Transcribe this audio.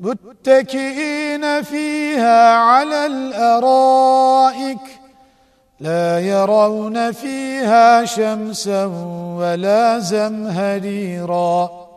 متكئين فيها على الأرائك لا يرون فيها شمسا ولا زمهريرا.